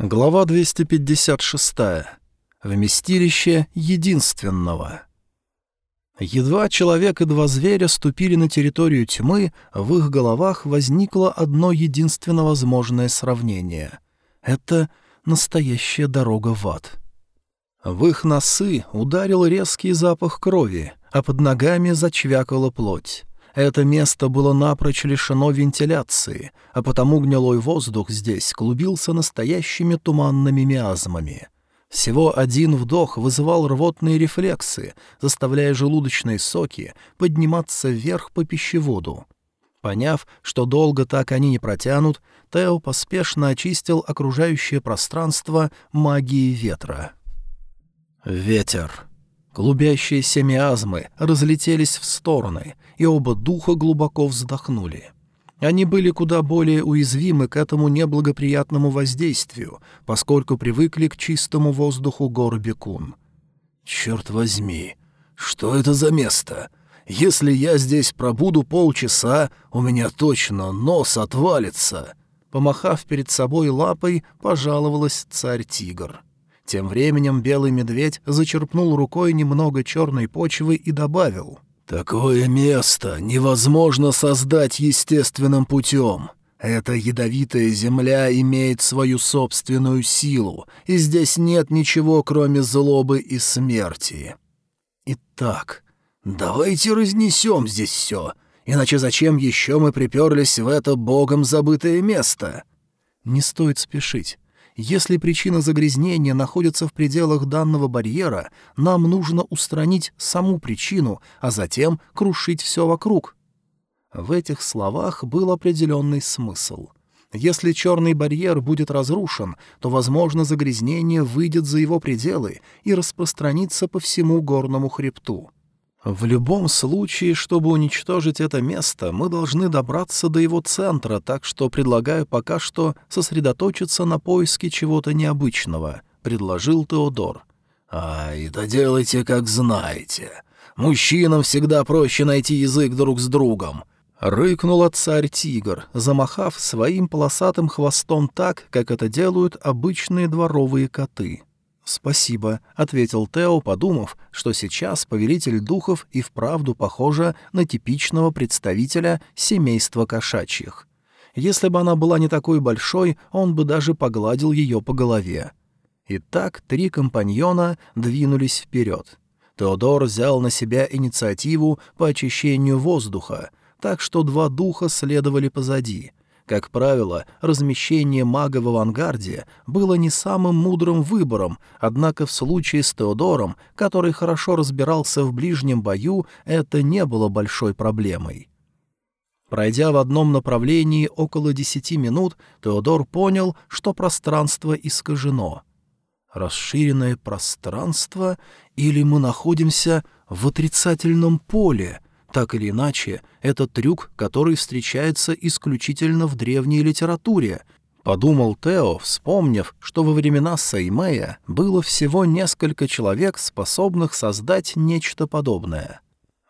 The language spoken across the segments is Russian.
Глава 256. Вместилище единственного. Едва человек и два зверя ступили на территорию тьмы, в их головах возникло одно единственно возможное сравнение. Это настоящая дорога в ад. В их носы ударил резкий запах крови, а под ногами зачвякала плоть. Это место было напрочь лишено вентиляции, а потому гнилой воздух здесь клубился настоящими туманными миазмами. Всего один вдох вызывал рвотные рефлексы, заставляя желудочные соки подниматься вверх по пищеводу. Поняв, что долго так они не протянут, Тео поспешно очистил окружающее пространство магией ветра. Ветер. Клубящиеся миазмы разлетелись в стороны, и оба духа глубоко вздохнули. Они были куда более уязвимы к этому неблагоприятному воздействию, поскольку привыкли к чистому воздуху гор Бекун. «Черт возьми, что это за место? Если я здесь пробуду полчаса, у меня точно нос отвалится!» Помахав перед собой лапой, пожаловалась царь-тигр. Тем временем белый медведь зачерпнул рукой немного черной почвы и добавил. «Такое место невозможно создать естественным путем. Эта ядовитая земля имеет свою собственную силу, и здесь нет ничего, кроме злобы и смерти. Итак, давайте разнесем здесь все, иначе зачем еще мы приперлись в это богом забытое место?» «Не стоит спешить». Если причина загрязнения находится в пределах данного барьера, нам нужно устранить саму причину, а затем крушить все вокруг. В этих словах был определенный смысл. Если черный барьер будет разрушен, то, возможно, загрязнение выйдет за его пределы и распространится по всему горному хребту. В любом случае, чтобы уничтожить это место, мы должны добраться до его центра, так что предлагаю пока что сосредоточиться на поиске чего-то необычного», — предложил Теодор. «Ай, да делайте, как знаете. Мужчинам всегда проще найти язык друг с другом», — рыкнула царь-тигр, замахав своим полосатым хвостом так, как это делают обычные дворовые коты. «Спасибо», — ответил Тео, подумав, что сейчас повелитель духов и вправду похожа на типичного представителя семейства кошачьих. Если бы она была не такой большой, он бы даже погладил ее по голове. Итак, три компаньона двинулись вперед. Теодор взял на себя инициативу по очищению воздуха, так что два духа следовали позади — как правило, размещение мага в авангарде было не самым мудрым выбором, однако в случае с Теодором, который хорошо разбирался в ближнем бою, это не было большой проблемой. Пройдя в одном направлении около десяти минут, Теодор понял, что пространство искажено. Расширенное пространство или мы находимся в отрицательном поле — так или иначе, это трюк, который встречается исключительно в древней литературе, подумал Тео, вспомнив, что во времена Саймея было всего несколько человек, способных создать нечто подобное.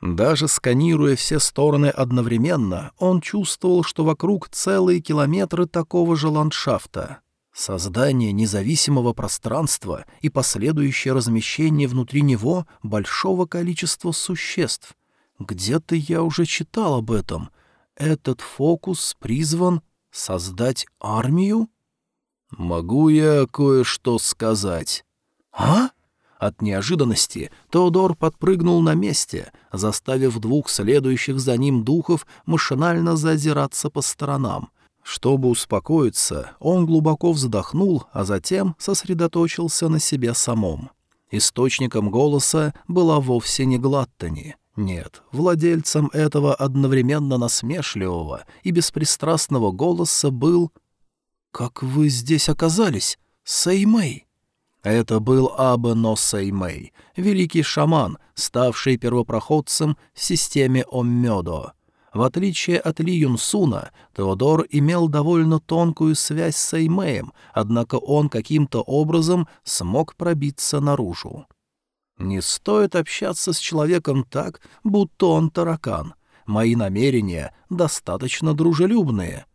Даже сканируя все стороны одновременно, он чувствовал, что вокруг целые километры такого же ландшафта. Создание независимого пространства и последующее размещение внутри него большого количества существ, где-то я уже читал об этом. Этот фокус призван создать армию? Могу я кое-что сказать? А? От неожиданности Теодор подпрыгнул на месте, заставив двух следующих за ним духов машинально зазираться по сторонам. Чтобы успокоиться, он глубоко вздохнул, а затем сосредоточился на себе самом. Источником голоса была вовсе не Глаттани — нет, владельцем этого одновременно насмешливого и беспристрастного голоса был... «Как вы здесь оказались, Сеймэй?» Это был Абено Сеймэй, великий шаман, ставший первопроходцем в системе Оммёдо. В отличие от Ли Юнсуна, Теодор имел довольно тонкую связь с Сеймэем, однако он каким-то образом смог пробиться наружу. Не стоит общаться с человеком так, будто он таракан. Мои намерения достаточно дружелюбные.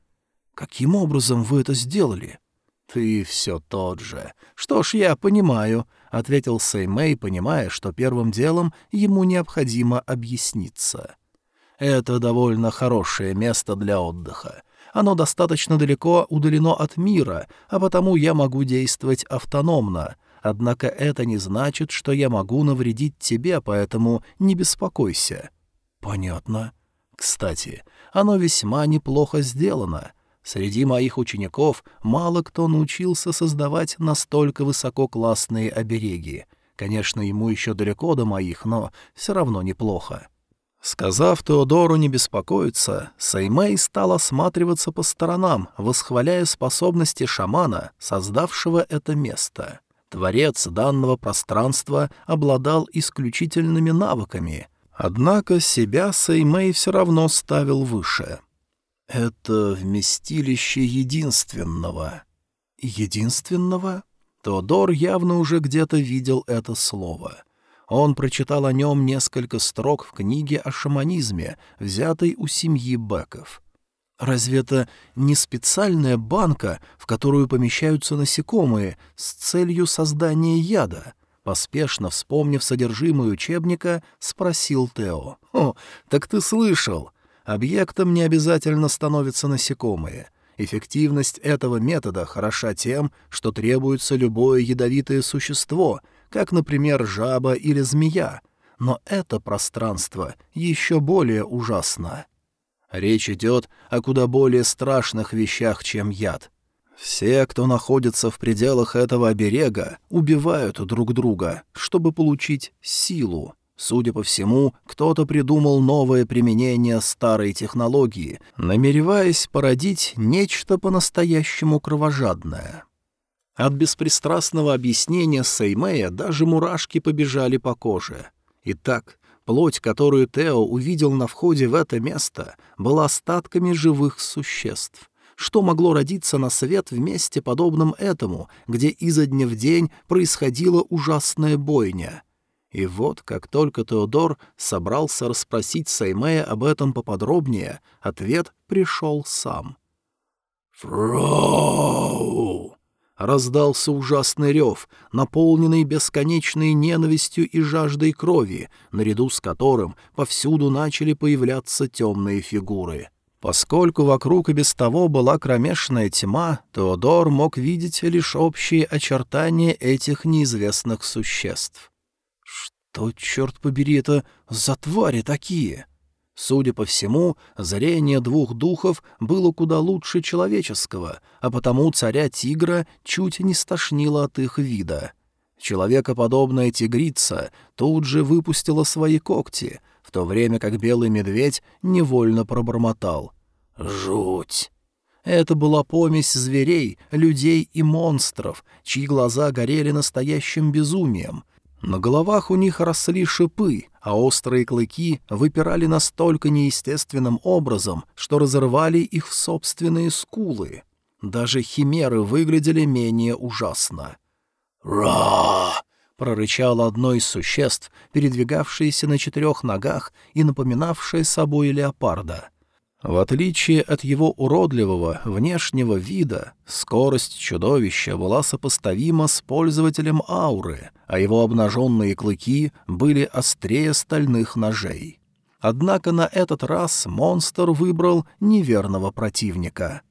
Каким образом вы это сделали? «Ты все тот же. Что ж, я понимаю», — ответил Сэймэй, понимая, что первым делом ему необходимо объясниться. «Это довольно хорошее место для отдыха. Оно достаточно далеко удалено от мира, а потому я могу действовать автономно. Однако это не значит, что я могу навредить тебе, поэтому не беспокойся». «Понятно. Кстати, оно весьма неплохо сделано». Среди моих учеников мало кто научился создавать настолько высококлассные обереги. Конечно, ему еще далеко до моих, но все равно неплохо. Сказав Теодору не беспокоиться, Саймей стал осматриваться по сторонам, восхваляя способности шамана, создавшего это место. Творец данного пространства обладал исключительными навыками, однако себя Саймей все равно ставил выше — это вместилище единственного. Единственного? Теодор явно уже где-то видел это слово. Он прочитал о нем несколько строк в книге о шаманизме, взятой у семьи Беков. Разве это не специальная банка, в которую помещаются насекомые с целью создания яда? Поспешно вспомнив содержимое учебника, спросил Тео. «О, так ты слышал. Объектом не обязательно становятся насекомые. Эффективность этого метода хороша тем, что требуется любое ядовитое существо, как, например, жаба или змея. Но это пространство еще более ужасно. Речь идет о куда более страшных вещах, чем яд. Все, кто находится в пределах этого оберега, убивают друг друга, чтобы получить силу. Судя по всему, кто-то придумал новое применение старой технологии, намереваясь породить нечто по-настоящему кровожадное. От беспристрастного объяснения Сеймея даже мурашки побежали по коже. Итак, плоть, которую Тео увидел на входе в это место, была остатками живых существ. Что могло родиться на свет в месте, подобном этому, где изо дня в день происходила ужасная бойня — и вот, как только Теодор собрался расспросить Саймея об этом поподробнее, ответ пришел сам. «Фроу!» Раздался ужасный рев, наполненный бесконечной ненавистью и жаждой крови, наряду с которым повсюду начали появляться темные фигуры. Поскольку вокруг и без того была кромешная тьма, Теодор мог видеть лишь общие очертания этих неизвестных существ. Что, черт побери, это за твари такие? Судя по всему, зрение двух духов было куда лучше человеческого, а потому царя-тигра чуть не стошнило от их вида. Человекоподобная тигрица тут же выпустила свои когти, в то время как белый медведь невольно пробормотал. «Жуть!» Это была помесь зверей, людей и монстров, чьи глаза горели настоящим безумием, на головах у них росли шипы, а острые клыки выпирали настолько неестественным образом, что разрывали их в собственные скулы. Даже химеры выглядели менее ужасно. «Ра!» — прорычало одно из существ, передвигавшееся на четырех ногах и напоминавшее собой леопарда. В отличие от его уродливого внешнего вида, скорость чудовища была сопоставима с пользователем ауры, а его обнаженные клыки были острее стальных ножей. Однако на этот раз монстр выбрал неверного противника.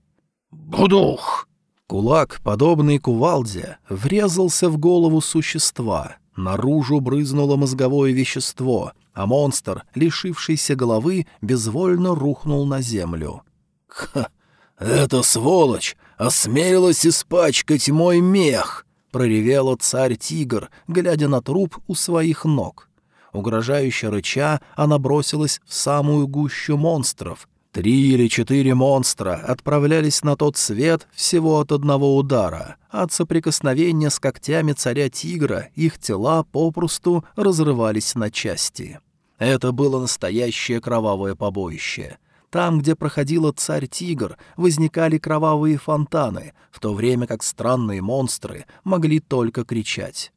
«Будух!» Кулак, подобный кувалде, врезался в голову существа. Наружу брызнуло мозговое вещество, а монстр, лишившийся головы, безвольно рухнул на землю. «Ха! Эта сволочь осмелилась испачкать мой мех!» — проревела царь-тигр, глядя на труп у своих ног. Угрожающе рыча, она бросилась в самую гущу монстров. Три или четыре монстра отправлялись на тот свет всего от одного удара. От соприкосновения с когтями царя-тигра их тела попросту разрывались на части. Это было настоящее кровавое побоище. Там, где проходила царь-тигр, возникали кровавые фонтаны, в то время как странные монстры могли только кричать.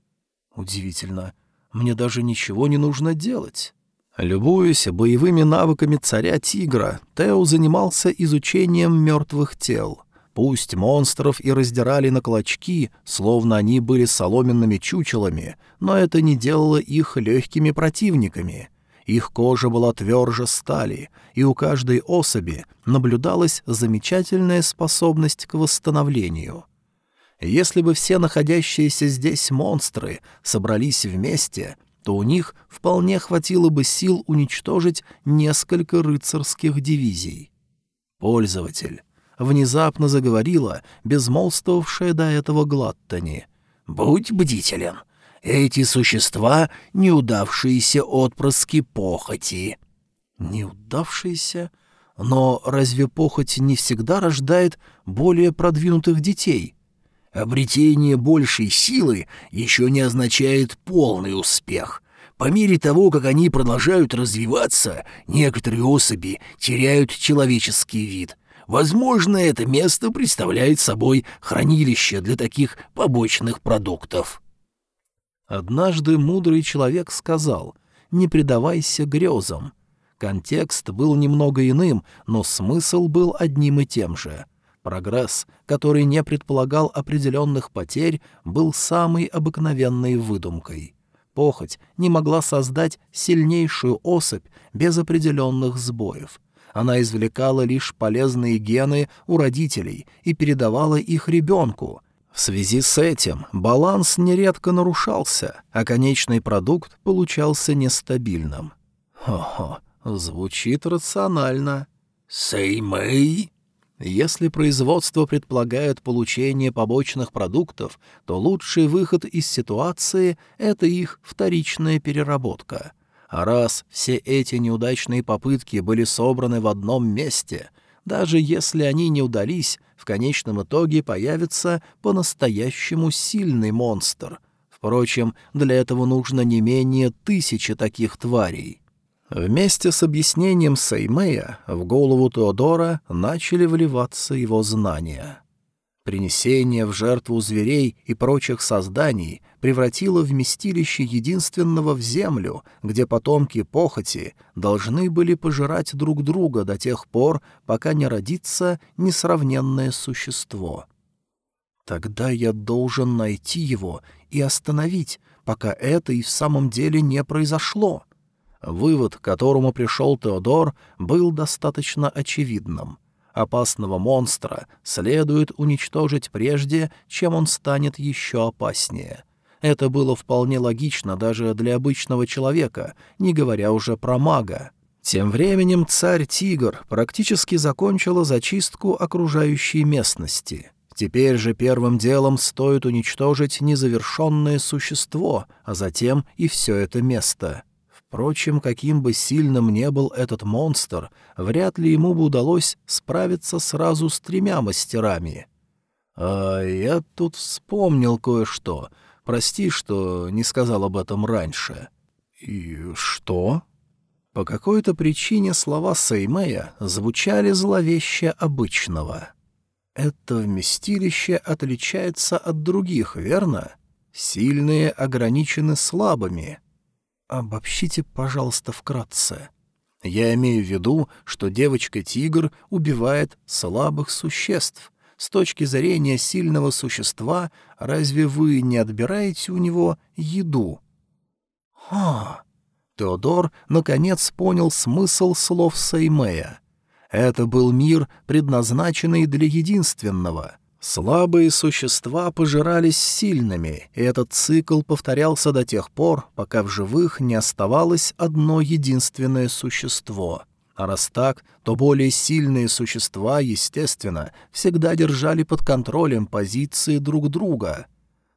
Удивительно. Мне даже ничего не нужно делать. Любуясь боевыми навыками царя-тигра, Тео занимался изучением мертвых тел. Пусть монстров и раздирали на клочки, словно они были соломенными чучелами, но это не делало их легкими противниками. Их кожа была тверже стали, и у каждой особи наблюдалась замечательная способность к восстановлению. Если бы все находящиеся здесь монстры собрались вместе, то у них вполне хватило бы сил уничтожить несколько рыцарских дивизий. Пользователь внезапно заговорила безмолвствовавшая до этого Глаттани. «Будь бдителен. Эти существа — неудавшиеся отпрыски похоти». «Неудавшиеся? Но разве похоть не всегда рождает более продвинутых детей?» «Обретение большей силы еще не означает полный успех». По мере того, как они продолжают развиваться, некоторые особи теряют человеческий вид. Возможно, это место представляет собой хранилище для таких побочных продуктов. Однажды мудрый человек сказал «Не предавайся грезам». Контекст был немного иным, но смысл был одним и тем же. Прогресс, который не предполагал определенных потерь, был самой обыкновенной выдумкой. Похоть не могла создать сильнейшую особь без определенных сбоев — она извлекала лишь полезные гены у родителей и передавала их ребенку. В связи с этим баланс нередко нарушался, а конечный продукт получался нестабильным. Хо-хо, звучит рационально. «Сэймэй?» Если производство предполагает получение побочных продуктов, то лучший выход из ситуации — это их вторичная переработка — а раз все эти неудачные попытки были собраны в одном месте, даже если они не удались, в конечном итоге появится по-настоящему сильный монстр. Впрочем, для этого нужно не менее тысячи таких тварей. Вместе с объяснением Сеймея в голову Теодора начали вливаться его знания. Принесение в жертву зверей и прочих созданий превратило вместилище единственного в землю, где потомки похоти должны были пожирать друг друга до тех пор, пока не родится несравненное существо. Тогда я должен найти его и остановить, пока это и в самом деле не произошло. Вывод, к которому пришел Теодор, был достаточно очевидным — Опасного монстра следует уничтожить прежде, чем он станет еще опаснее. Это было вполне логично даже для обычного человека, не говоря уже про мага. Тем временем царь-тигр практически закончила зачистку окружающей местности. Теперь же первым делом стоит уничтожить незавершенное существо, а затем и все это место — Впрочем, каким бы сильным не был этот монстр, вряд ли ему бы удалось справиться сразу с тремя мастерами. А я тут вспомнил кое-что. Прости, что не сказал об этом раньше. И что? По какой-то причине слова Сеймея звучали зловеще обычного. Это вместилище отличается от других, верно? Сильные ограничены слабыми — «Обобщите, пожалуйста, вкратце». Я имею в виду, что девочка-тигр убивает слабых существ. С точки зрения сильного существа, разве вы не отбираете у него еду? Ха! Теодор, наконец, понял смысл слов Сеймея. Это был мир, предназначенный для единственного — Слабые существа пожирались сильными, и этот цикл повторялся до тех пор, пока в живых не оставалось одно единственное существо. А раз так, то более сильные существа, естественно, всегда держали под контролем позиции друг друга.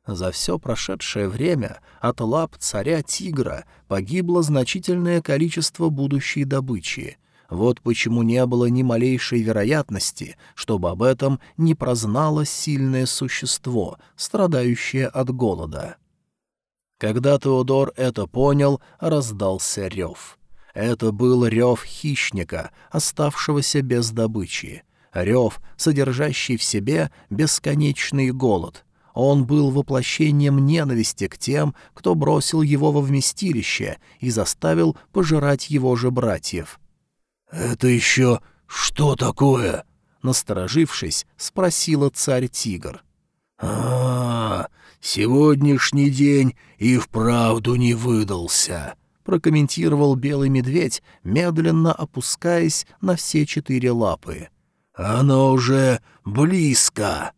За все прошедшее время от лап царя-тигра погибло значительное количество будущей добычи — вот почему не было ни малейшей вероятности, чтобы об этом не прознало сильное существо, страдающее от голода. Когда Теодор это понял, раздался рев. Это был рев хищника, оставшегося без добычи. Рев, содержащий в себе бесконечный голод. Он был воплощением ненависти к тем, кто бросил его во вместилище и заставил пожирать его же братьев — «Это еще что такое?» — насторожившись, спросила царь-тигр. а, -а, -а сегодняшний день и вправду не выдался», — прокомментировал белый медведь, медленно опускаясь на все четыре лапы. «Оно уже близко».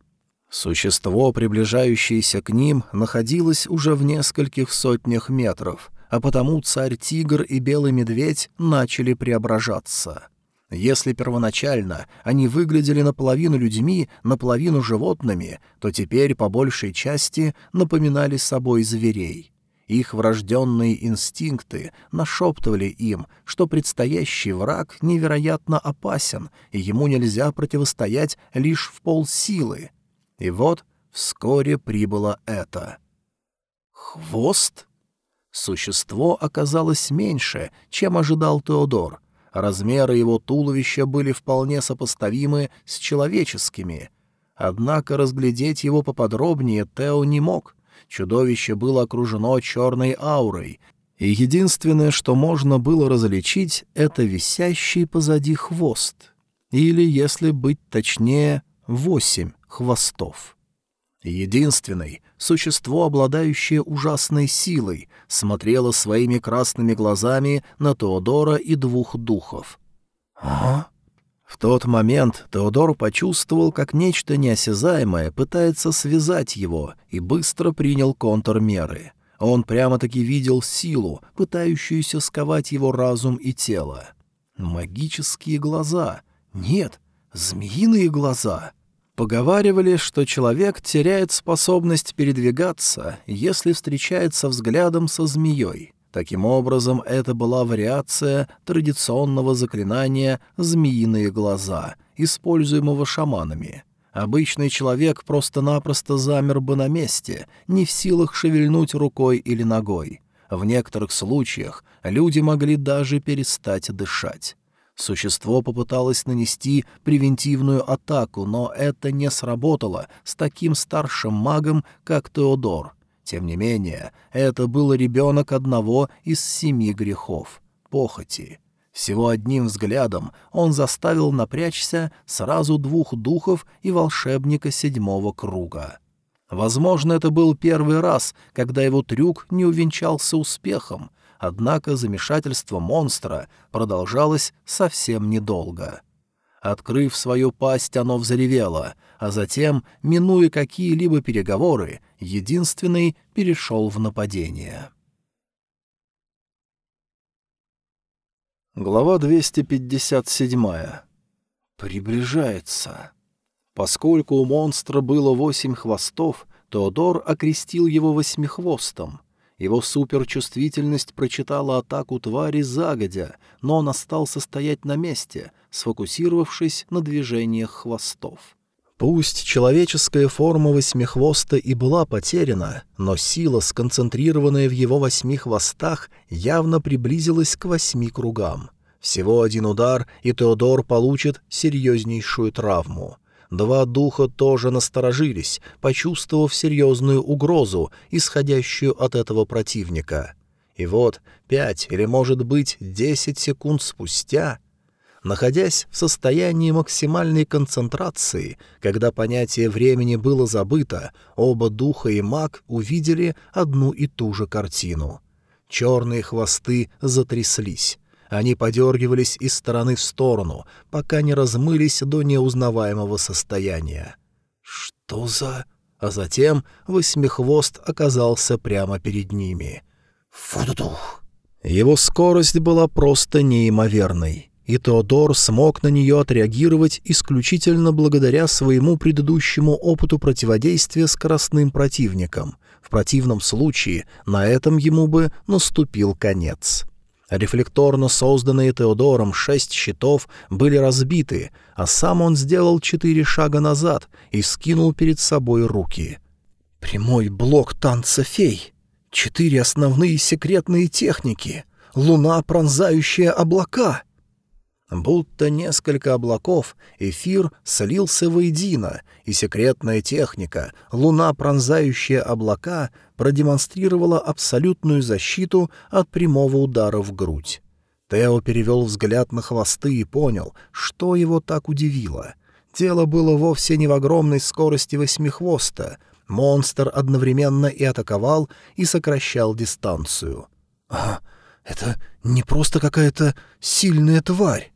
Существо, приближающееся к ним, находилось уже в нескольких сотнях метров, а потому царь-тигр и белый медведь начали преображаться. Если первоначально они выглядели наполовину людьми, наполовину животными, то теперь по большей части напоминали собой зверей. Их врожденные инстинкты нашептывали им, что предстоящий враг невероятно опасен, и ему нельзя противостоять лишь в полсилы. И вот вскоре прибыло это. Хвост? Существо оказалось меньше, чем ожидал Теодор — Размеры его туловища были вполне сопоставимы с человеческими. Однако разглядеть его поподробнее Тео не мог. Чудовище было окружено черной аурой, и единственное, что можно было различить, это висящий позади хвост. Или, если быть точнее, восемь хвостов. Единственный, существо, обладающее ужасной силой, смотрело своими красными глазами на Теодора и двух духов. «А?» В тот момент Теодор почувствовал, как нечто неосязаемое пытается связать его, и быстро принял контрмеры. Он прямо-таки видел силу, пытающуюся сковать его разум и тело. Магические глаза. Нет, змеиные глаза. Поговаривали, что человек теряет способность передвигаться, если встречается взглядом со змеей. Таким образом, это была вариация традиционного заклинания «змеиные глаза», используемого шаманами. Обычный человек просто-напросто замер бы на месте, не в силах шевельнуть рукой или ногой. В некоторых случаях люди могли даже перестать дышать. Существо попыталось нанести превентивную атаку, но это не сработало с таким старшим магом, как Теодор. Тем не менее, это был ребенок одного из семи грехов — похоти. Всего одним взглядом он заставил напрячься сразу двух духов и волшебника седьмого круга. Возможно, это был первый раз, когда его трюк не увенчался успехом — Однако замешательство монстра продолжалось совсем недолго. Открыв свою пасть, оно взревело, а затем, минуя какие-либо переговоры, единственный перешел в нападение. Глава 257. Приближается. Поскольку у монстра было восемь хвостов, Теодор окрестил его восьмихвостом — его суперчувствительность прочитала атаку твари загодя, но он остался стоять на месте, сфокусировавшись на движениях хвостов. Пусть человеческая форма восьмихвоста и была потеряна, но сила, сконцентрированная в его восьми хвостах, явно приблизилась к восьми кругам. Всего один удар, и Теодор получит серьезнейшую травму. Два духа тоже насторожились, почувствовав серьезную угрозу, исходящую от этого противника. И вот пять или, может быть, десять секунд спустя... Находясь в состоянии максимальной концентрации, когда понятие времени было забыто, оба духа и маг увидели одну и ту же картину. Черные хвосты затряслись. Они подергивались из стороны в сторону, пока не размылись до неузнаваемого состояния. «Что за...» А затем восьмихвост оказался прямо перед ними. «Фудудух!» Его скорость была просто неимоверной, и Теодор смог на нее отреагировать исключительно благодаря своему предыдущему опыту противодействия скоростным противникам. В противном случае на этом ему бы наступил конец. Рефлекторно созданные Теодором шесть щитов были разбиты, а сам он сделал четыре шага назад и скинул перед собой руки. «Прямой блок танца фей. Четыре основные секретные техники. Луна, пронзающая облака». Будто несколько облаков, эфир слился воедино, и секретная техника, луна, пронзающая облака, продемонстрировала абсолютную защиту от прямого удара в грудь. Тео перевел взгляд на хвосты и понял, что его так удивило. Дело было вовсе не в огромной скорости восьмихвоста. Монстр одновременно и атаковал, и сокращал дистанцию. «А, это не просто какая-то сильная тварь!»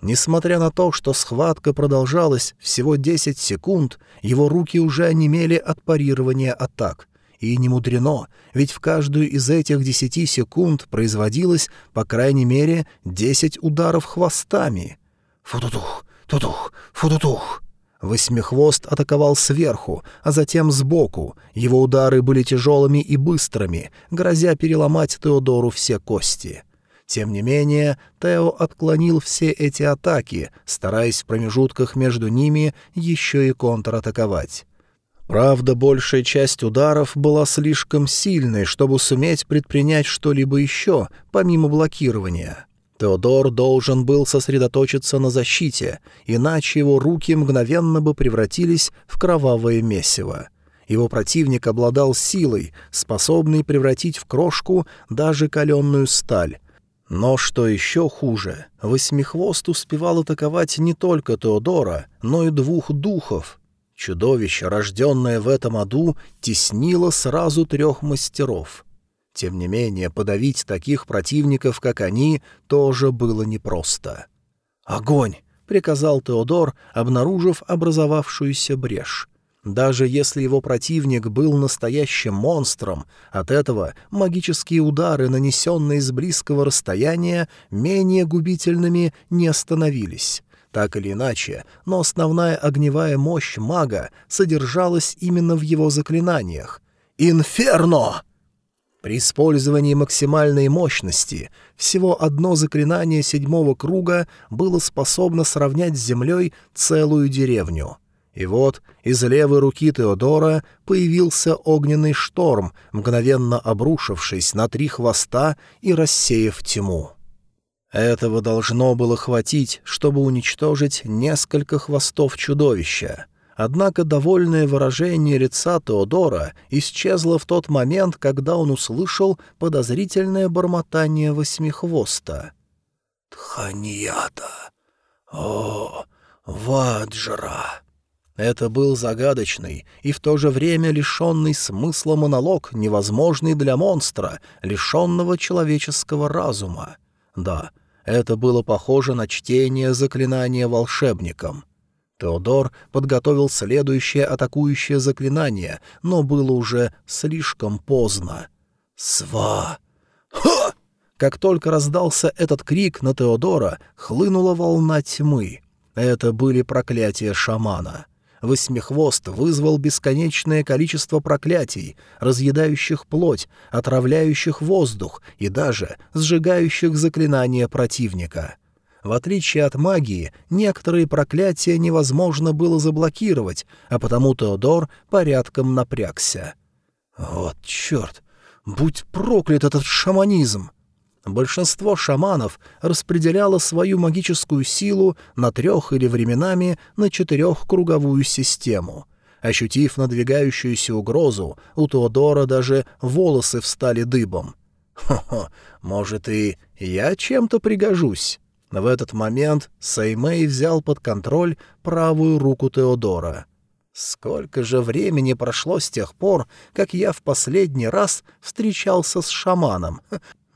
Несмотря на то, что схватка продолжалась всего 10 секунд, его руки уже онемели от парирования атак. И не мудрено, ведь в каждую из этих 10 секунд производилось, по крайней мере, 10 ударов хвостами. Футутух, тутух, футутух. Восьмихвост атаковал сверху, а затем сбоку. Его удары были тяжелыми и быстрыми, грозя переломать Теодору все кости. Тем не менее, Тео отклонил все эти атаки, стараясь в промежутках между ними еще и контратаковать. Правда, большая часть ударов была слишком сильной, чтобы суметь предпринять что-либо еще, помимо блокирования. Теодор должен был сосредоточиться на защите, иначе его руки мгновенно бы превратились в кровавое месиво. Его противник обладал силой, способной превратить в крошку даже каленную сталь, но что еще хуже, Восьмихвост успевал атаковать не только Теодора, но и двух духов. Чудовище, рожденное в этом аду, теснило сразу трех мастеров. Тем не менее, подавить таких противников, как они, тоже было непросто. «Огонь!» — приказал Теодор, обнаружив образовавшуюся брешь. Даже если его противник был настоящим монстром, от этого магические удары, нанесенные с близкого расстояния, менее губительными не становились. Так или иначе, но основная огневая мощь мага содержалась именно в его заклинаниях. «Инферно!» При использовании максимальной мощности всего одно заклинание седьмого круга было способно сравнять с землей целую деревню — и вот из левой руки Теодора появился огненный шторм, мгновенно обрушившись на три хвоста и рассеяв тьму. Этого должно было хватить, чтобы уничтожить несколько хвостов чудовища. Однако довольное выражение лица Теодора исчезло в тот момент, когда он услышал подозрительное бормотание восьмихвоста. «Тханьята! О, Ваджра!» Это был загадочный и в то же время лишенный смысла монолог, невозможный для монстра, лишенного человеческого разума. Да, это было похоже на чтение заклинания волшебником. Теодор подготовил следующее атакующее заклинание, но было уже слишком поздно. «Сва!» «Ха!» Как только раздался этот крик на Теодора, хлынула волна тьмы. Это были проклятия шамана. Восьмихвост вызвал бесконечное количество проклятий, разъедающих плоть, отравляющих воздух и даже сжигающих заклинания противника. В отличие от магии, некоторые проклятия невозможно было заблокировать, а потому Теодор порядком напрягся. «Вот черт! Будь проклят этот шаманизм!» Большинство шаманов распределяло свою магическую силу на трех или временами на четырехкруговую систему. Ощутив надвигающуюся угрозу, у Теодора даже волосы встали дыбом. «Хо-хо, может, и я чем-то пригожусь?» В этот момент Сеймей взял под контроль правую руку Теодора. Сколько же времени прошло с тех пор, как я в последний раз встречался с шаманом?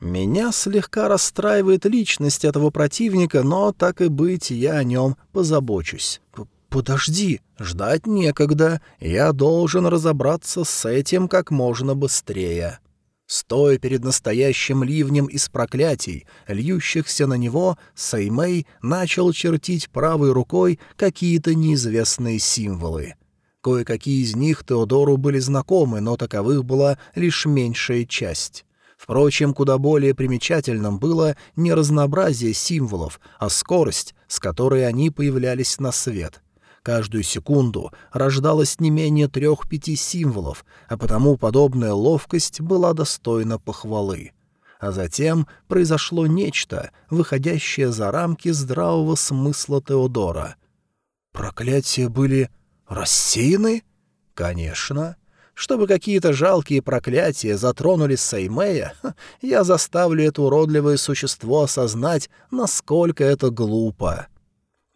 Меня слегка расстраивает личность этого противника, но, так и быть, я о нем позабочусь. «Подожди, ждать некогда, я должен разобраться с этим как можно быстрее». Стоя перед настоящим ливнем из проклятий, льющихся на него, Саймэй начал чертить правой рукой какие-то неизвестные символы. Кое-какие из них Теодору были знакомы, но таковых была лишь меньшая часть. Впрочем, куда более примечательным было не разнообразие символов, а скорость, с которой они появлялись на свет. Каждую секунду рождалось не менее трех-пяти символов, а потому подобная ловкость была достойна похвалы. А затем произошло нечто, выходящее за рамки здравого смысла Теодора. «Проклятия были рассеяны?» «Конечно». Чтобы какие-то жалкие проклятия затронули Сеймея, я заставлю это уродливое существо осознать, насколько это глупо.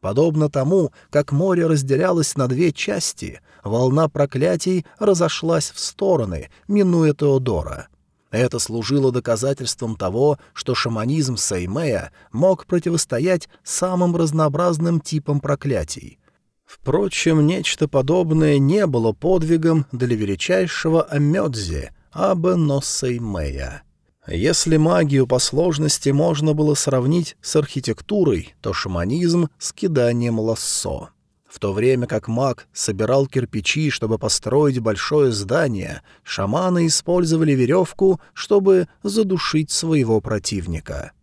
Подобно тому, как море разделялось на две части, волна проклятий разошлась в стороны, минуя Теодора. Это служило доказательством того, что шаманизм Сеймея мог противостоять самым разнообразным типам проклятий. Впрочем, нечто подобное не было подвигом для величайшего Амёдзи, Абе Носсеймея. Если магию по сложности можно было сравнить с архитектурой, то шаманизм — с киданием лассо. В то время как маг собирал кирпичи, чтобы построить большое здание, шаманы использовали веревку, чтобы задушить своего противника.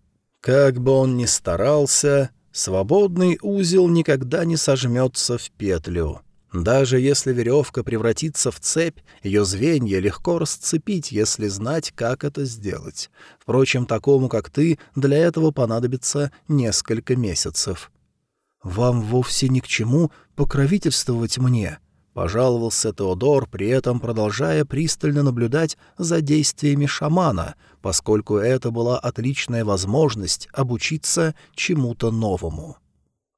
Как бы он ни старался, свободный узел никогда не сожмется в петлю. Даже если веревка превратится в цепь, ее звенья легко расцепить, если знать, как это сделать. Впрочем, такому, как ты, для этого понадобится несколько месяцев. «Вам вовсе ни к чему покровительствовать мне», — пожаловался Теодор, при этом продолжая пристально наблюдать за действиями шамана, поскольку это была отличная возможность обучиться чему-то новому.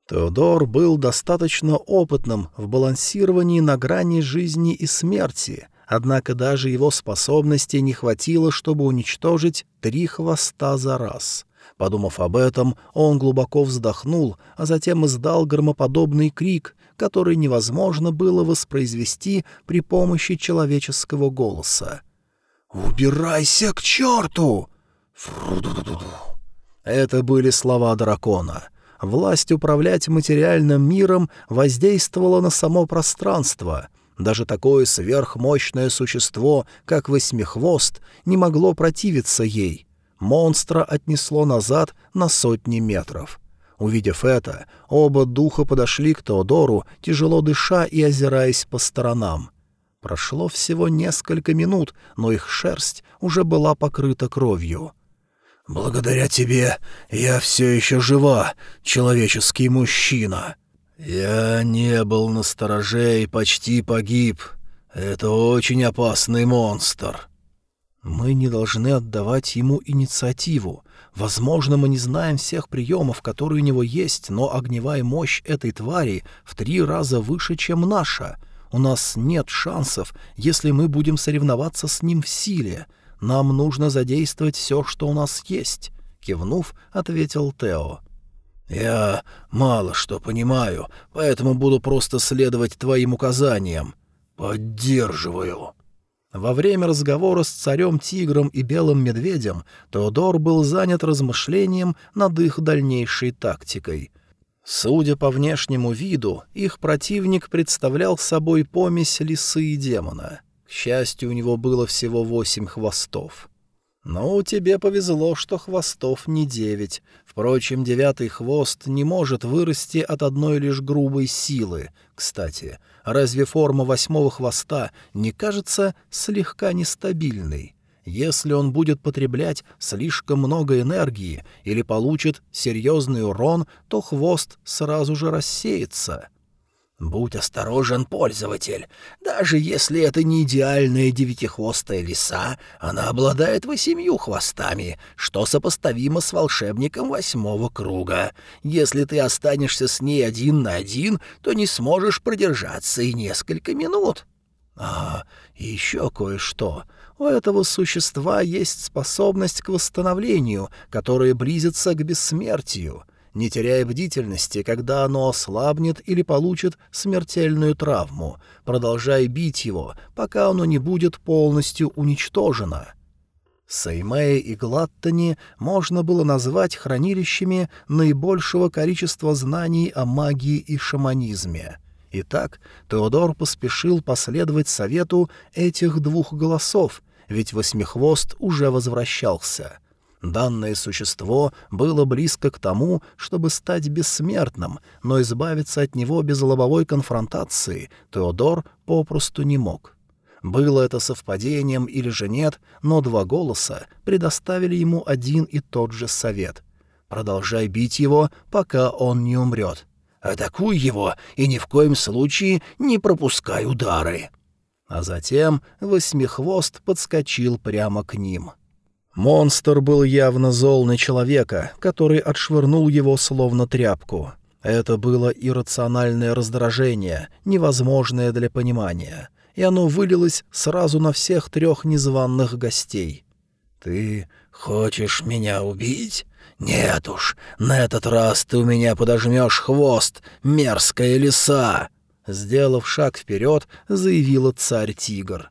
Теодор был достаточно опытным в балансировании на грани жизни и смерти, однако даже его способностей не хватило, чтобы уничтожить три хвоста за раз. Подумав об этом, он глубоко вздохнул, а затем издал громоподобный крик, который невозможно было воспроизвести при помощи человеческого голоса. «Убирайся к черту!» Это были слова дракона — власть управлять материальным миром воздействовала на само пространство. Даже такое сверхмощное существо, как Восьмихвост, не могло противиться ей. Монстра отнесло назад на сотни метров. Увидев это, оба духа подошли к Теодору, тяжело дыша и озираясь по сторонам. Прошло всего несколько минут, но их шерсть уже была покрыта кровью. «Благодаря тебе я все еще жива, человеческий мужчина. Я не был на стороже и почти погиб. Это очень опасный монстр». «Мы не должны отдавать ему инициативу. Возможно, мы не знаем всех приемов, которые у него есть, но огневая мощь этой твари в три раза выше, чем наша. У нас нет шансов, если мы будем соревноваться с ним в силе. Нам нужно задействовать все, что у нас есть», — кивнув, ответил Тео. «Я мало что понимаю, поэтому буду просто следовать твоим указаниям. Поддерживаю». Во время разговора с царем-тигром и белым медведем Теодор был занят размышлением над их дальнейшей тактикой. Судя по внешнему виду, их противник представлял собой помесь лисы и демона — к счастью, у него было всего восемь хвостов. Но тебе повезло, что хвостов не девять. Впрочем, девятый хвост не может вырасти от одной лишь грубой силы. Кстати, разве форма восьмого хвоста не кажется слегка нестабильной? Если он будет потреблять слишком много энергии или получит серьезный урон, то хвост сразу же рассеется. Будь осторожен, пользователь. Даже если это не идеальная девятихвостая лиса, она обладает восемью хвостами, что сопоставимо с волшебником восьмого круга. Если ты останешься с ней один на один, то не сможешь продержаться и несколько минут. А, еще кое-что. У этого существа есть способность к восстановлению, которая близится к бессмертию — не теряя бдительности, когда оно ослабнет или получит смертельную травму, продолжай бить его, пока оно не будет полностью уничтожено. Сеймея и Глаттани можно было назвать хранилищами наибольшего количества знаний о магии и шаманизме. Итак, Теодор поспешил последовать совету этих двух голосов, ведь Восьмихвост уже возвращался — Данное существо было близко к тому, чтобы стать бессмертным, но избавиться от него без лобовой конфронтации Теодор попросту не мог. Было это совпадением или же нет, но два голоса предоставили ему один и тот же совет. «Продолжай бить его, пока он не умрет. Атакуй его и ни в коем случае не пропускай удары». А затем Восьмихвост подскочил прямо к ним. Монстр был явно зол на человека, который отшвырнул его словно тряпку. Это было иррациональное раздражение, невозможное для понимания, и оно вылилось сразу на всех трех незваных гостей. «Ты хочешь меня убить? Нет уж, на этот раз ты у меня подожмешь хвост, мерзкая лиса!» Сделав шаг вперед, заявила царь-тигр.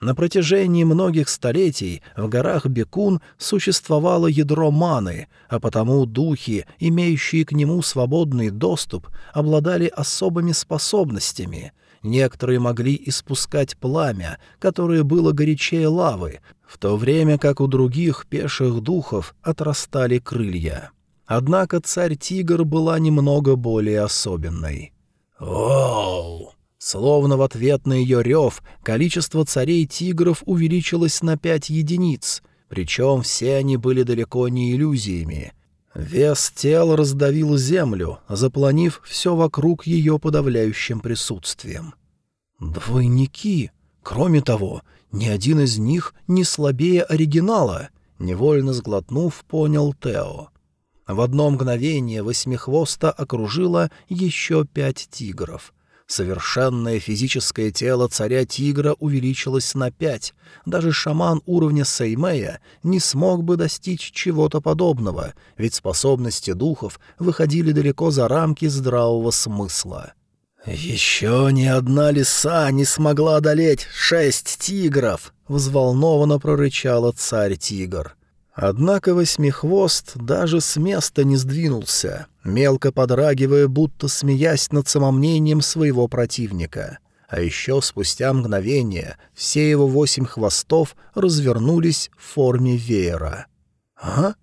На протяжении многих столетий в горах Бекун существовало ядро маны, а потому духи, имеющие к нему свободный доступ, обладали особыми способностями. Некоторые могли испускать пламя, которое было горячее лавы, в то время как у других пеших духов отрастали крылья. Однако царь-тигр была немного более особенной. «Оу!» Словно в ответ на ее рев, количество царей-тигров увеличилось на пять единиц, причем все они были далеко не иллюзиями. Вес тел раздавил землю, запланив все вокруг ее подавляющим присутствием. «Двойники! Кроме того, ни один из них не слабее оригинала!» — невольно сглотнув, понял Тео. В одно мгновение восьмихвоста окружило еще пять тигров — Совершенное физическое тело царя-тигра увеличилось на пять. Даже шаман уровня Сеймея не смог бы достичь чего-то подобного, ведь способности духов выходили далеко за рамки здравого смысла. «Еще ни одна лиса не смогла одолеть шесть тигров!» — взволнованно прорычала царь-тигр. Однако восьмихвост даже с места не сдвинулся, мелко подрагивая, будто смеясь над самомнением своего противника. А еще спустя мгновение все его восемь хвостов развернулись в форме веера. «А?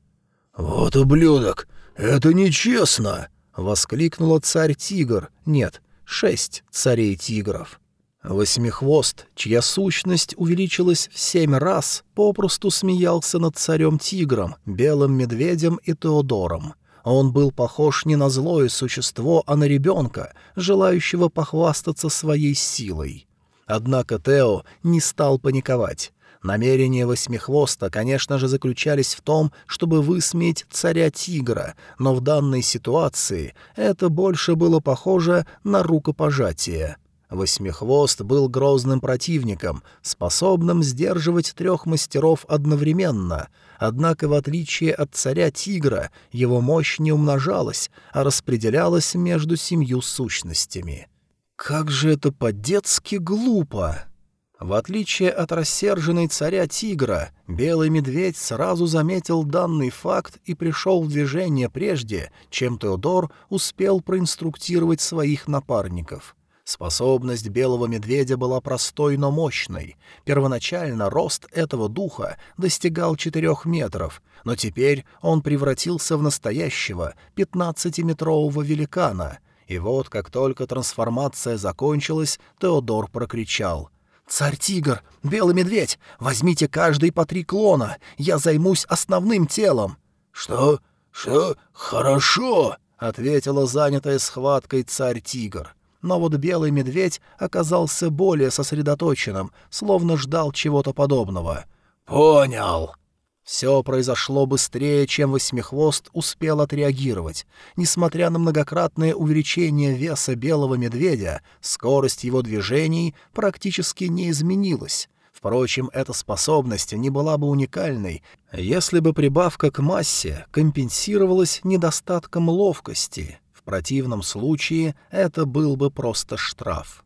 Вот ублюдок! Это нечестно!» — воскликнула царь-тигр. Нет, шесть царей-тигров. Восьмихвост, чья сущность увеличилась в семь раз, попросту смеялся над царем-тигром, белым медведем и Теодором. Он был похож не на злое существо, а на ребенка, желающего похвастаться своей силой. Однако Тео не стал паниковать. Намерения Восьмихвоста, конечно же, заключались в том, чтобы высмеять царя-тигра, но в данной ситуации это больше было похоже на рукопожатие — Восьмихвост был грозным противником, способным сдерживать трех мастеров одновременно, однако, в отличие от царя-тигра, его мощь не умножалась, а распределялась между семью сущностями. Как же это по-детски глупо! В отличие от рассерженной царя-тигра, белый медведь сразу заметил данный факт и пришел в движение прежде, чем Теодор успел проинструктировать своих напарников — Способность белого медведя была простой, но мощной. Первоначально рост этого духа достигал четырех метров, но теперь он превратился в настоящего пятнадцатиметрового великана. И вот, как только трансформация закончилась, Теодор прокричал — «Царь-тигр! Белый медведь! Возьмите каждый по три клона! Я займусь основным телом!» «Что? Что? Хорошо!» — ответила занятая схваткой царь-тигр но вот белый медведь оказался более сосредоточенным, словно ждал чего-то подобного. «Понял!» Все произошло быстрее, чем Восьмихвост успел отреагировать. Несмотря на многократное увеличение веса белого медведя, скорость его движений практически не изменилась. Впрочем, эта способность не была бы уникальной, если бы прибавка к массе компенсировалась недостатком ловкости противном случае это был бы просто штраф.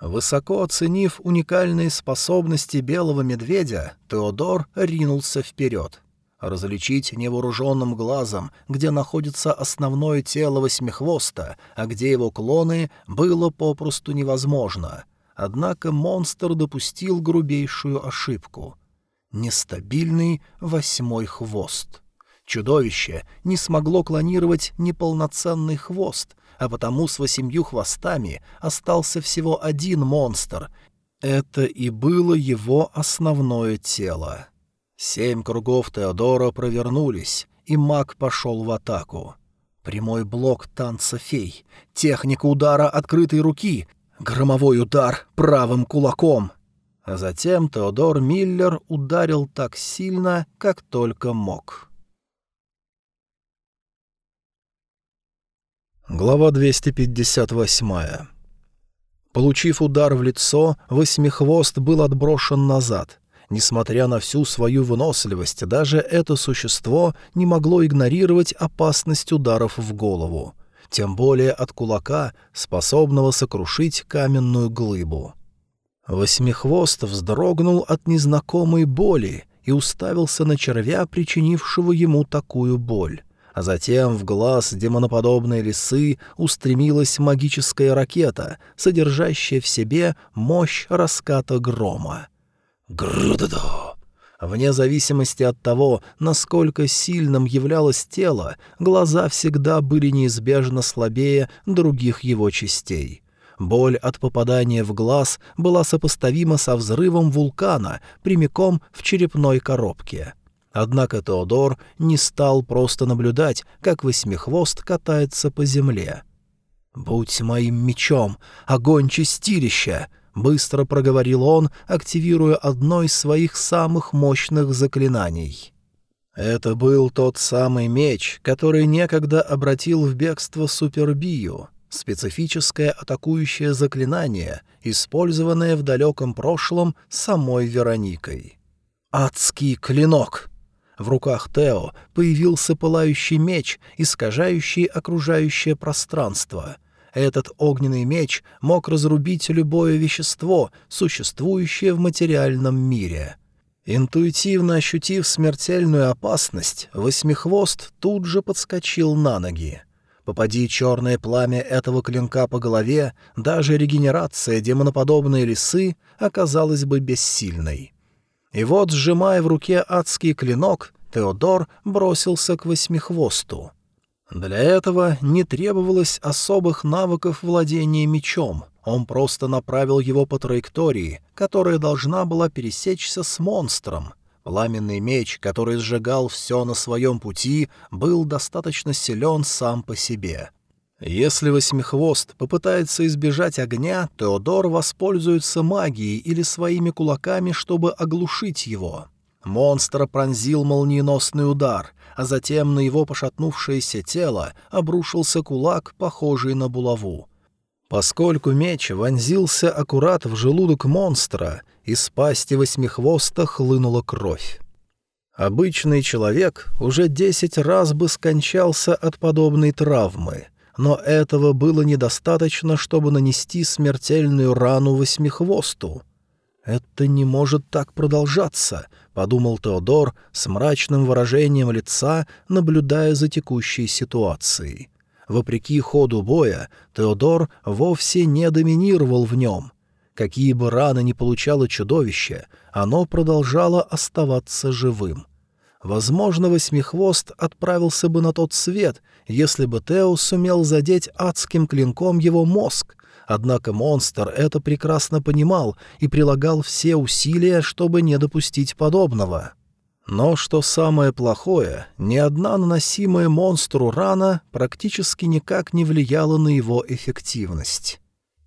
Высоко оценив уникальные способности белого медведя, Теодор ринулся вперед. Различить невооруженным глазом, где находится основное тело восьмихвоста, а где его клоны, было попросту невозможно. Однако монстр допустил грубейшую ошибку. Нестабильный восьмой хвост. Чудовище не смогло клонировать неполноценный хвост, а потому с восемью хвостами остался всего один монстр. Это и было его основное тело. Семь кругов Теодора провернулись, и маг пошел в атаку. Прямой блок танца фей, техника удара открытой руки, громовой удар правым кулаком. А затем Теодор Миллер ударил так сильно, как только мог. Глава 258. Получив удар в лицо, Восьмихвост был отброшен назад. Несмотря на всю свою выносливость, даже это существо не могло игнорировать опасность ударов в голову. Тем более от кулака, способного сокрушить каменную глыбу. Восьмихвост вздрогнул от незнакомой боли и уставился на червя, причинившего ему такую боль а затем в глаз демоноподобной лисы устремилась магическая ракета, содержащая в себе мощь раската грома. Грудадо! Вне зависимости от того, насколько сильным являлось тело, глаза всегда были неизбежно слабее других его частей. Боль от попадания в глаз была сопоставима со взрывом вулкана прямиком в черепной коробке — Однако Теодор не стал просто наблюдать, как восьмихвост катается по земле. «Будь моим мечом, огонь чистилища!» — быстро проговорил он, активируя одно из своих самых мощных заклинаний. Это был тот самый меч, который некогда обратил в бегство Супербию, специфическое атакующее заклинание, использованное в далеком прошлом самой Вероникой. «Адский клинок!» В руках Тео появился пылающий меч, искажающий окружающее пространство. Этот огненный меч мог разрубить любое вещество, существующее в материальном мире. Интуитивно ощутив смертельную опасность, Восьмихвост тут же подскочил на ноги. Попади черное пламя этого клинка по голове, даже регенерация демоноподобной лисы оказалась бы бессильной. И вот, сжимая в руке адский клинок, Теодор бросился к восьмихвосту. Для этого не требовалось особых навыков владения мечом. Он просто направил его по траектории, которая должна была пересечься с монстром. Пламенный меч, который сжигал все на своем пути, был достаточно силен сам по себе. Если Восьмихвост попытается избежать огня, Теодор воспользуется магией или своими кулаками, чтобы оглушить его. Монстра пронзил молниеносный удар, а затем на его пошатнувшееся тело обрушился кулак, похожий на булаву. Поскольку меч вонзился аккурат в желудок монстра, из пасти восьмихвоста хлынула кровь. Обычный человек уже десять раз бы скончался от подобной травмы — но этого было недостаточно, чтобы нанести смертельную рану восьмихвосту. «Это не может так продолжаться», — подумал Теодор с мрачным выражением лица, наблюдая за текущей ситуацией. Вопреки ходу боя, Теодор вовсе не доминировал в нем. Какие бы раны ни получало чудовище, оно продолжало оставаться живым. Возможно, Восьмихвост отправился бы на тот свет, если бы Тео сумел задеть адским клинком его мозг. Однако монстр это прекрасно понимал и прилагал все усилия, чтобы не допустить подобного. Но что самое плохое, ни одна наносимая монстру рана практически никак не влияла на его эффективность.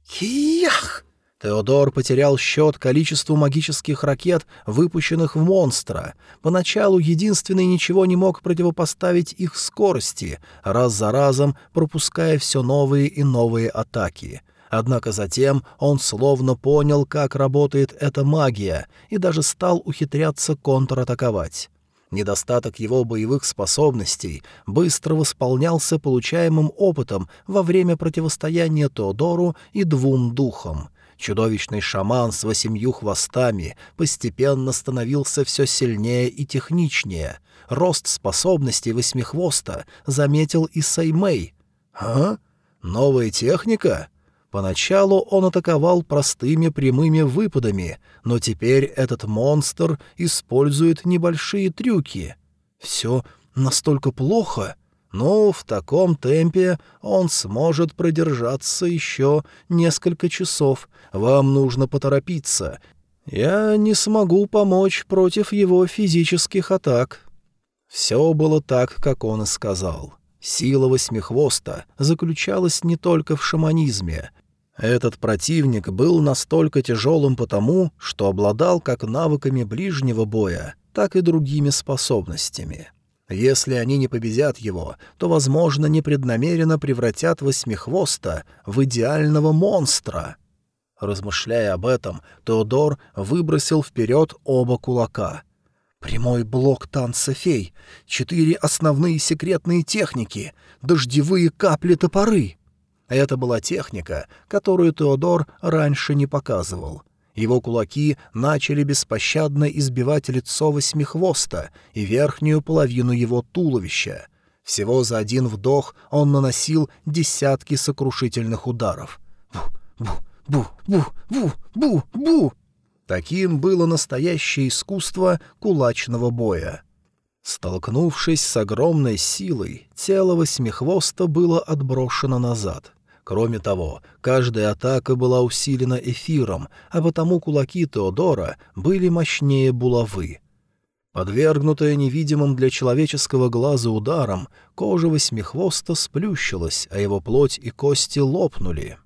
«Хиях!» Теодор потерял счет количеству магических ракет, выпущенных в монстра. Поначалу единственный ничего не мог противопоставить их скорости, раз за разом пропуская все новые и новые атаки. Однако затем он словно понял, как работает эта магия, и даже стал ухитряться контратаковать. Недостаток его боевых способностей быстро восполнялся получаемым опытом во время противостояния Теодору и двум духам — Чудовищный шаман с восемью хвостами постепенно становился все сильнее и техничнее. Рост способностей восьмихвоста заметил и Саймэй. «А? Новая техника?» Поначалу он атаковал простыми прямыми выпадами, но теперь этот монстр использует небольшие трюки. Все настолько плохо. Ну, в таком темпе он сможет продержаться еще несколько часов. Вам нужно поторопиться. Я не смогу помочь против его физических атак». Все было так, как он и сказал. Сила восьмихвоста заключалась не только в шаманизме. Этот противник был настолько тяжелым потому, что обладал как навыками ближнего боя, так и другими способностями. Если они не победят его, то, возможно, непреднамеренно превратят Восьмихвоста в идеального монстра. Размышляя об этом, Теодор выбросил вперед оба кулака. Прямой блок танца фей, четыре основные секретные техники, дождевые капли-топоры. Это была техника, которую Теодор раньше не показывал — его кулаки начали беспощадно избивать лицо восьмихвоста и верхнюю половину его туловища. Всего за один вдох он наносил десятки сокрушительных ударов. Бу-бу-бу-бу-бу-бу! Таким было настоящее искусство кулачного боя. Столкнувшись с огромной силой, тело восьмихвоста было отброшено назад — Кроме того, каждая атака была усилена эфиром, а потому кулаки Теодора были мощнее булавы. Подвергнутая невидимым для человеческого глаза ударом, кожа восьмихвоста сплющилась, а его плоть и кости лопнули.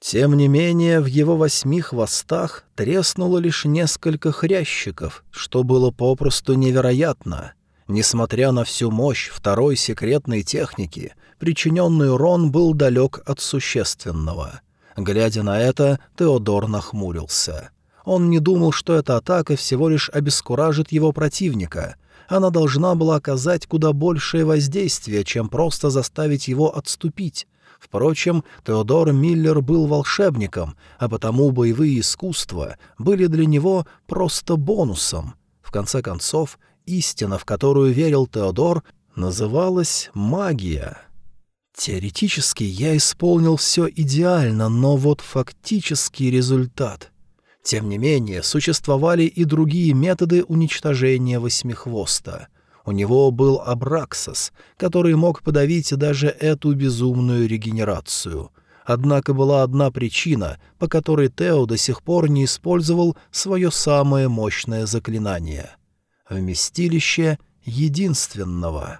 Тем не менее, в его восьми хвостах треснуло лишь несколько хрящиков, что было попросту невероятно. Несмотря на всю мощь второй секретной техники, причиненный урон был далек от существенного. Глядя на это, Теодор нахмурился. Он не думал, что эта атака всего лишь обескуражит его противника. Она должна была оказать куда большее воздействие, чем просто заставить его отступить. Впрочем, Теодор Миллер был волшебником, а потому боевые искусства были для него просто бонусом. В конце концов, истина, в которую верил Теодор, называлась магия. Теоретически я исполнил все идеально, но вот фактический результат. Тем не менее, существовали и другие методы уничтожения восьмихвоста. У него был Абраксос, который мог подавить даже эту безумную регенерацию. Однако была одна причина, по которой Тео до сих пор не использовал свое самое мощное заклинание — вместилище единственного.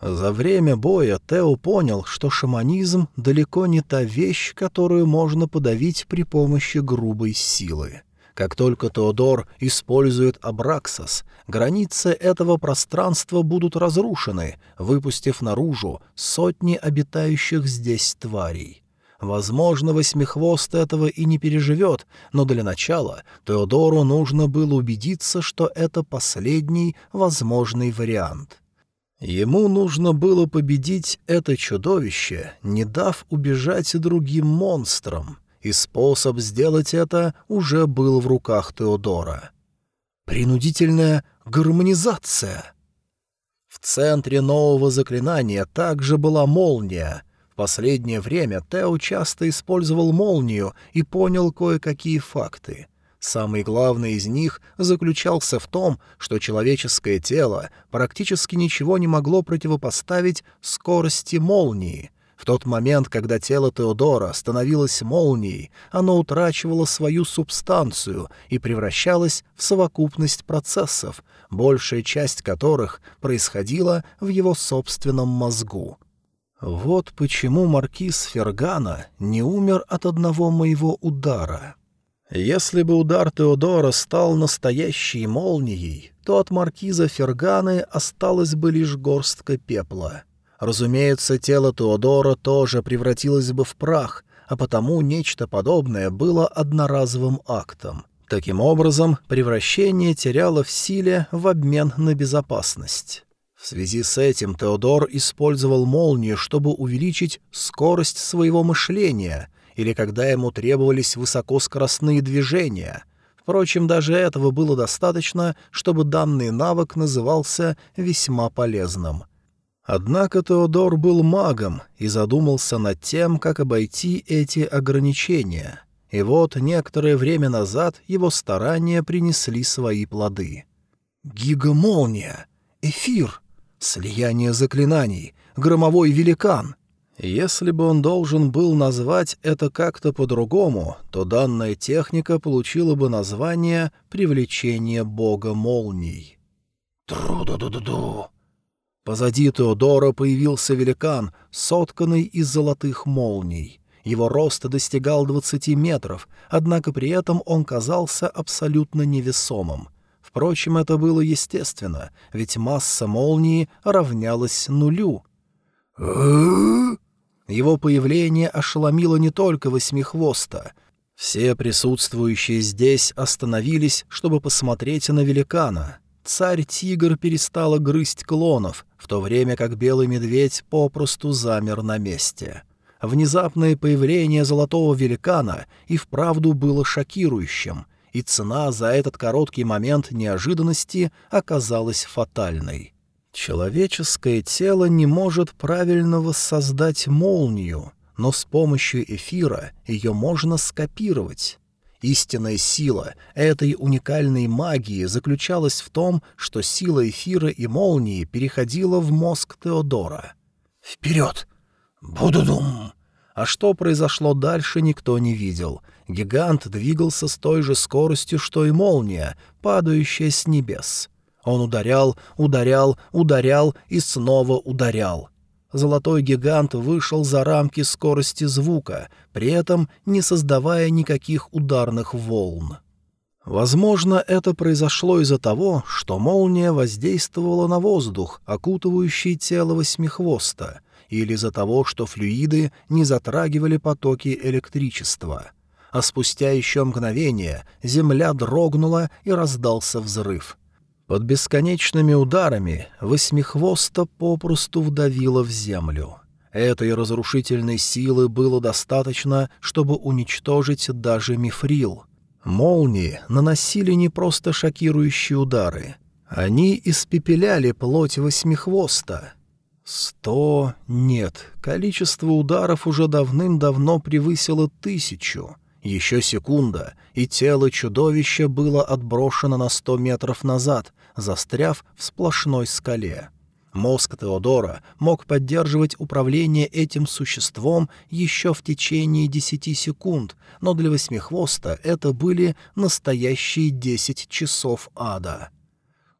За время боя Тео понял, что шаманизм далеко не та вещь, которую можно подавить при помощи грубой силы. Как только Теодор использует Абраксос, границы этого пространства будут разрушены, выпустив наружу сотни обитающих здесь тварей. Возможно, Восьмихвост этого и не переживет, но для начала Теодору нужно было убедиться, что это последний возможный вариант. Ему нужно было победить это чудовище, не дав убежать другим монстрам, и способ сделать это уже был в руках Теодора. Принудительная гармонизация. В центре нового заклинания также была молния. В последнее время Тео часто использовал молнию и понял кое-какие факты. Самый главный из них заключался в том, что человеческое тело практически ничего не могло противопоставить скорости молнии. В тот момент, когда тело Теодора становилось молнией, оно утрачивало свою субстанцию и превращалось в совокупность процессов, большая часть которых происходила в его собственном мозгу. Вот почему маркиз Фергана не умер от одного моего удара. Если бы удар Теодора стал настоящей молнией, то от маркиза Ферганы осталась бы лишь горстка пепла. Разумеется, тело Теодора тоже превратилось бы в прах, а потому нечто подобное было одноразовым актом. Таким образом, превращение теряло в силе в обмен на безопасность. В связи с этим Теодор использовал молнию, чтобы увеличить скорость своего мышления — или когда ему требовались высокоскоростные движения. Впрочем, даже этого было достаточно, чтобы данный навык назывался весьма полезным. Однако Теодор был магом и задумался над тем, как обойти эти ограничения. И вот некоторое время назад его старания принесли свои плоды. Гигамолния, эфир, слияние заклинаний, громовой великан, если бы он должен был назвать это как-то по-другому, то данная техника получила бы название «Привлечение бога молний». Тру-ду-ду-ду-ду. Позади Теодора появился великан, сотканный из золотых молний. Его рост достигал двадцати метров, однако при этом он казался абсолютно невесомым — Впрочем, это было естественно, ведь масса молнии равнялась нулю. Его появление ошеломило не только Восьмихвоста. Все присутствующие здесь остановились, чтобы посмотреть на великана. Царь-тигр перестала грызть клонов, в то время как белый медведь попросту замер на месте. Внезапное появление золотого великана и вправду было шокирующим, и цена за этот короткий момент неожиданности оказалась фатальной. Человеческое тело не может правильно воссоздать молнию, но с помощью эфира ее можно скопировать. Истинная сила этой уникальной магии заключалась в том, что сила эфира и молнии переходила в мозг Теодора. «Вперед! Буду-дум!» А что произошло дальше, никто не видел. Гигант двигался с той же скоростью, что и молния, падающая с небес. Он ударял, ударял, ударял и снова ударял. Золотой гигант вышел за рамки скорости звука, при этом не создавая никаких ударных волн. Возможно, это произошло из-за того, что молния воздействовала на воздух, окутывающий тело восьмихвоста, или из-за того, что флюиды не затрагивали потоки электричества. А спустя еще мгновение земля дрогнула и раздался взрыв. Под бесконечными ударами восьмихвоста попросту вдавило в землю. Этой разрушительной силы было достаточно, чтобы уничтожить даже мифрил. Молнии наносили не просто шокирующие удары. Они испепеляли плоть восьмихвоста. Сто... нет, количество ударов уже давным-давно превысило тысячу. Еще секунда, и тело чудовища было отброшено на сто метров назад, застряв в сплошной скале. Мозг Теодора мог поддерживать управление этим существом еще в течение десяти секунд, но для Восьмихвоста это были настоящие десять часов ада.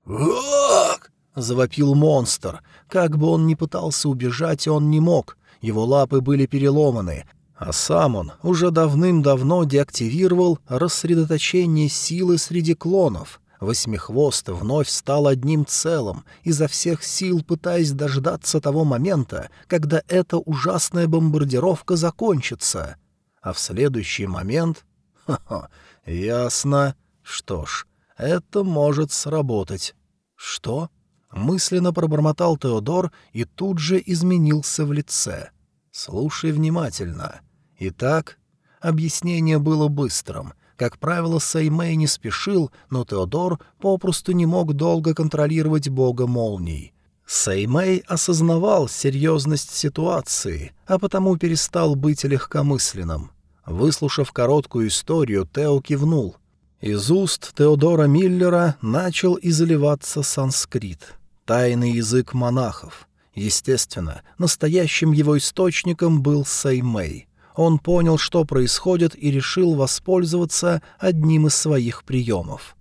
«Ак!» — завопил монстр. Как бы он ни пытался убежать, он не мог. Его лапы были переломаны, а сам он уже давным-давно деактивировал рассредоточение силы среди клонов. Восьмихвост вновь стал одним целым, изо всех сил пытаясь дождаться того момента, когда эта ужасная бомбардировка закончится. А в следующий момент... Ха-ха, ясно. Что ж, это может сработать. Что? Мысленно пробормотал Теодор и тут же изменился в лице. Слушай внимательно. Итак, объяснение было быстрым. Как правило, Сеймей не спешил, но Теодор попросту не мог долго контролировать бога молний. Сеймей осознавал серьезность ситуации, а потому перестал быть легкомысленным. Выслушав короткую историю, Тео кивнул. Из уст Теодора Миллера начал изливаться санскрит, тайный язык монахов. Естественно, настоящим его источником был Сеймей — он понял, что происходит, и решил воспользоваться одним из своих приемов.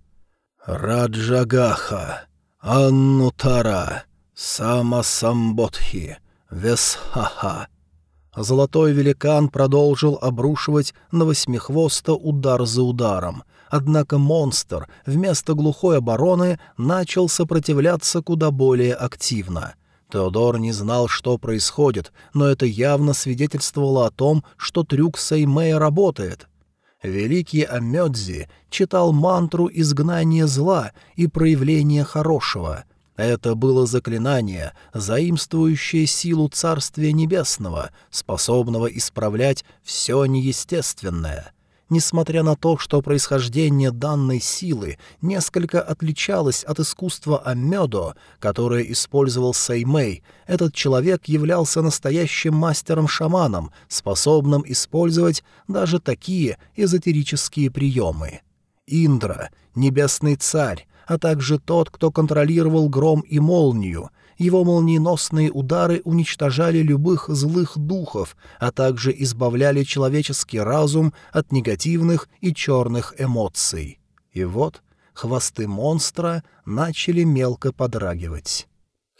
«Раджагаха, Аннутара, Самасамботхи, Весхаха». Золотой великан продолжил обрушивать на восьмихвоста удар за ударом, однако монстр вместо глухой обороны начал сопротивляться куда более активно — Теодор не знал, что происходит, но это явно свидетельствовало о том, что трюк Сеймея работает. Великий Амёдзи читал мантру изгнания зла и проявления хорошего. Это было заклинание, заимствующее силу Царствия Небесного, способного исправлять все неестественное — Несмотря на то, что происхождение данной силы несколько отличалось от искусства Амёдо, которое использовал Сеймей, этот человек являлся настоящим мастером-шаманом, способным использовать даже такие эзотерические приемы. Индра, небесный царь, а также тот, кто контролировал гром и молнию, его молниеносные удары уничтожали любых злых духов, а также избавляли человеческий разум от негативных и черных эмоций. И вот хвосты монстра начали мелко подрагивать.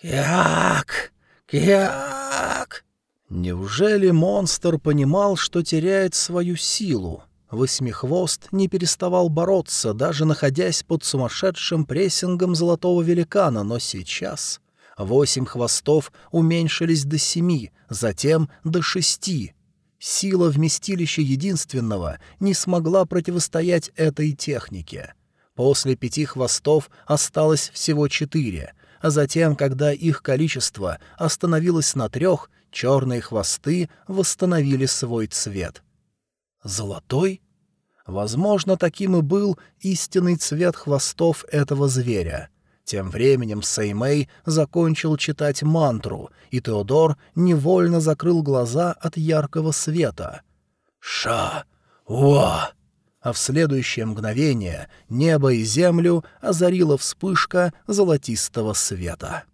«Кяк! Кяк!» Неужели монстр понимал, что теряет свою силу? Восьмихвост не переставал бороться, даже находясь под сумасшедшим прессингом золотого великана, но сейчас... Восемь хвостов уменьшились до семи, затем до шести. Сила вместилища единственного не смогла противостоять этой технике. После пяти хвостов осталось всего четыре, а затем, когда их количество остановилось на трех, черные хвосты восстановили свой цвет. Золотой? Возможно, таким и был истинный цвет хвостов этого зверя — тем временем Сеймей закончил читать мантру, и Теодор невольно закрыл глаза от яркого света. «Ша! Уа!» А в следующее мгновение небо и землю озарила вспышка золотистого света.